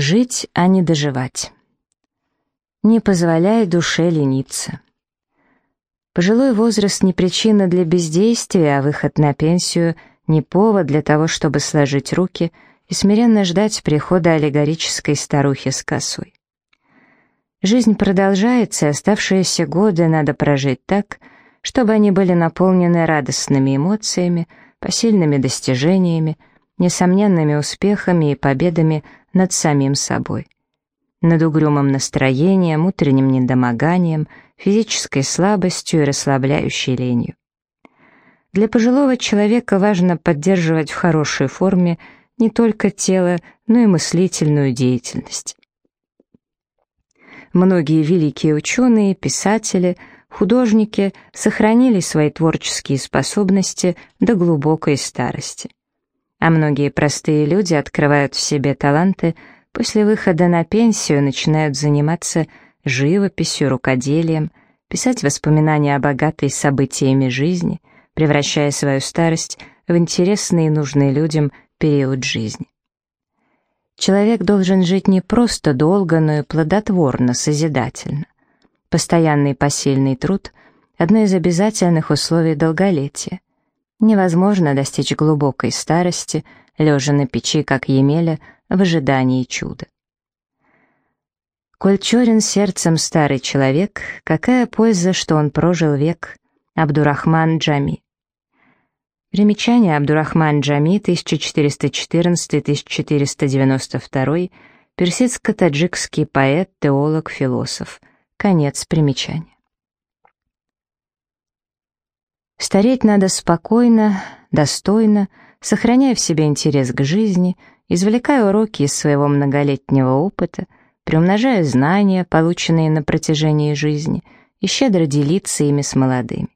Жить, а не доживать. Не позволяй душе лениться. Пожилой возраст не причина для бездействия, а выход на пенсию не повод для того, чтобы сложить руки и смиренно ждать прихода аллегорической старухи с косой. Жизнь продолжается, и оставшиеся годы надо прожить так, чтобы они были наполнены радостными эмоциями, посильными достижениями, несомненными успехами и победами над самим собой. Над угрюмым настроением, утренним недомоганием, физической слабостью и расслабляющей ленью. Для пожилого человека важно поддерживать в хорошей форме не только тело, но и мыслительную деятельность. Многие великие ученые, писатели, художники сохранили свои творческие способности до глубокой старости. А многие простые люди открывают в себе таланты, после выхода на пенсию начинают заниматься живописью, рукоделием, писать воспоминания о богатой событиями жизни, превращая свою старость в интересный и нужный людям период жизни. Человек должен жить не просто долго, но и плодотворно, созидательно. Постоянный посильный труд — одно из обязательных условий долголетия. Невозможно достичь глубокой старости, лежа на печи, как Емеля, в ожидании чуда. Коль черен сердцем старый человек, какая польза, что он прожил век? Абдурахман Джами. Примечание Абдурахман Джами, 1414-1492, персидско-таджикский поэт, теолог, философ. Конец примечания. Стареть надо спокойно, достойно, сохраняя в себе интерес к жизни, извлекая уроки из своего многолетнего опыта, приумножая знания, полученные на протяжении жизни, и щедро делиться ими с молодыми.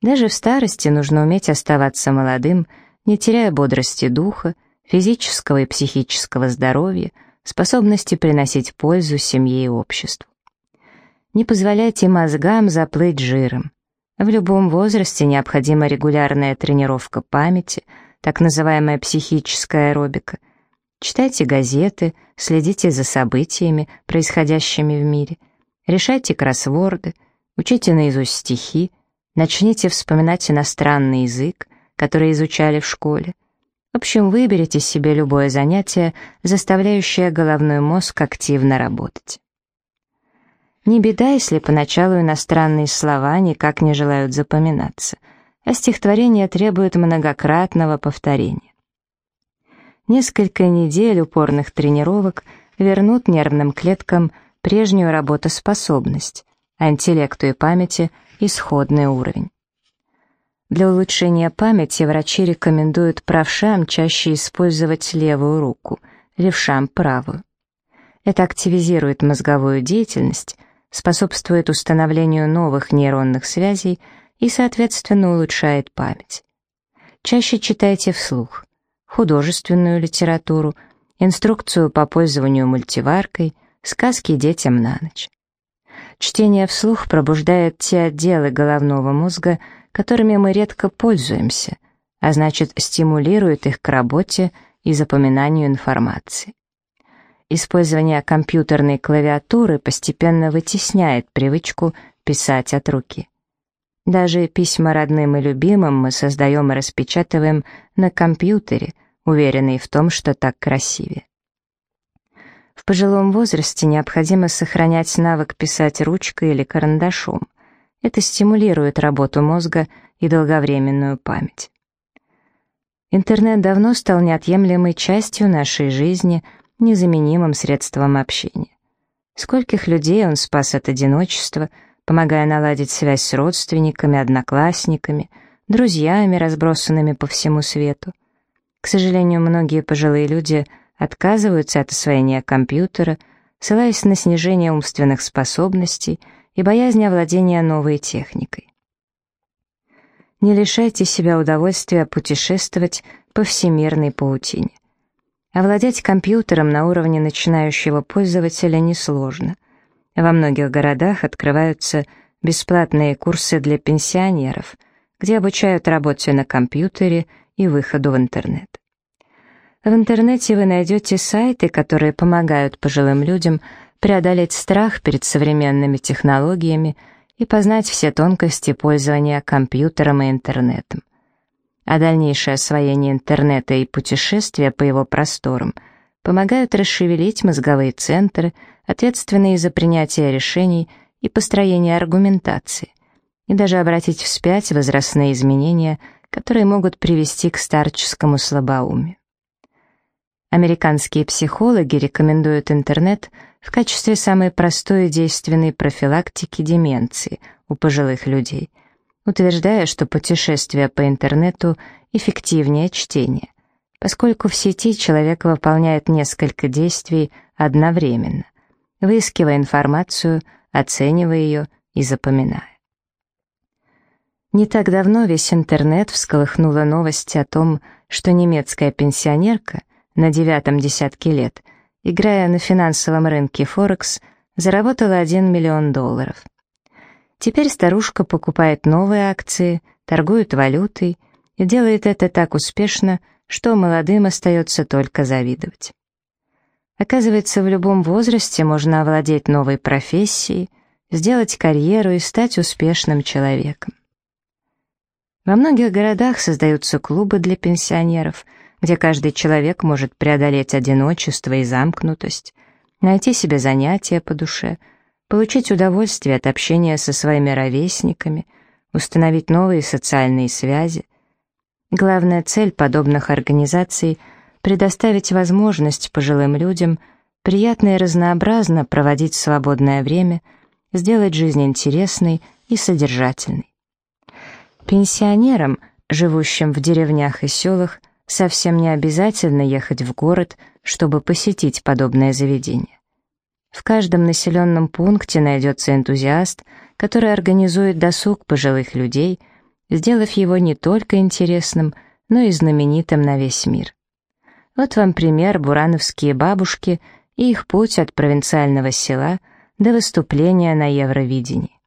Даже в старости нужно уметь оставаться молодым, не теряя бодрости духа, физического и психического здоровья, способности приносить пользу семье и обществу. Не позволяйте мозгам заплыть жиром. В любом возрасте необходима регулярная тренировка памяти, так называемая психическая аэробика. Читайте газеты, следите за событиями, происходящими в мире, решайте кроссворды, учите наизусть стихи, Начните вспоминать иностранный язык, который изучали в школе. В общем, выберите себе любое занятие, заставляющее головной мозг активно работать. Не беда, если поначалу иностранные слова никак не желают запоминаться, а стихотворение требует многократного повторения. Несколько недель упорных тренировок вернут нервным клеткам прежнюю работоспособность, а интеллекту и памяти — исходный уровень. Для улучшения памяти врачи рекомендуют правшам чаще использовать левую руку, левшам — правую. Это активизирует мозговую деятельность, способствует установлению новых нейронных связей и, соответственно, улучшает память. Чаще читайте вслух художественную литературу, инструкцию по пользованию мультиваркой, сказки детям на ночь. Чтение вслух пробуждает те отделы головного мозга, которыми мы редко пользуемся, а значит стимулирует их к работе и запоминанию информации. Использование компьютерной клавиатуры постепенно вытесняет привычку писать от руки. Даже письма родным и любимым мы создаем и распечатываем на компьютере, уверенные в том, что так красивее. В пожилом возрасте необходимо сохранять навык писать ручкой или карандашом. Это стимулирует работу мозга и долговременную память. Интернет давно стал неотъемлемой частью нашей жизни, незаменимым средством общения. Скольких людей он спас от одиночества, помогая наладить связь с родственниками, одноклассниками, друзьями, разбросанными по всему свету. К сожалению, многие пожилые люди – отказываются от освоения компьютера, ссылаясь на снижение умственных способностей и боязнь овладения новой техникой. Не лишайте себя удовольствия путешествовать по всемирной паутине. Овладеть компьютером на уровне начинающего пользователя несложно. Во многих городах открываются бесплатные курсы для пенсионеров, где обучают работе на компьютере и выходу в интернет. В интернете вы найдете сайты, которые помогают пожилым людям преодолеть страх перед современными технологиями и познать все тонкости пользования компьютером и интернетом. А дальнейшее освоение интернета и путешествия по его просторам помогают расшевелить мозговые центры, ответственные за принятие решений и построение аргументации, и даже обратить вспять возрастные изменения, которые могут привести к старческому слабоумию. Американские психологи рекомендуют интернет в качестве самой простой и действенной профилактики деменции у пожилых людей, утверждая, что путешествие по интернету эффективнее чтения, поскольку в сети человек выполняет несколько действий одновременно, выискивая информацию, оценивая ее и запоминая. Не так давно весь интернет всколыхнула новость о том, что немецкая пенсионерка на девятом десятке лет, играя на финансовом рынке Форекс, заработала 1 миллион долларов. Теперь старушка покупает новые акции, торгует валютой и делает это так успешно, что молодым остается только завидовать. Оказывается, в любом возрасте можно овладеть новой профессией, сделать карьеру и стать успешным человеком. Во многих городах создаются клубы для пенсионеров, где каждый человек может преодолеть одиночество и замкнутость, найти себе занятия по душе, получить удовольствие от общения со своими ровесниками, установить новые социальные связи. Главная цель подобных организаций — предоставить возможность пожилым людям приятно и разнообразно проводить свободное время, сделать жизнь интересной и содержательной. Пенсионерам, живущим в деревнях и селах, совсем не обязательно ехать в город, чтобы посетить подобное заведение. В каждом населенном пункте найдется энтузиаст, который организует досуг пожилых людей, сделав его не только интересным, но и знаменитым на весь мир. Вот вам пример бурановские бабушки и их путь от провинциального села до выступления на Евровидении.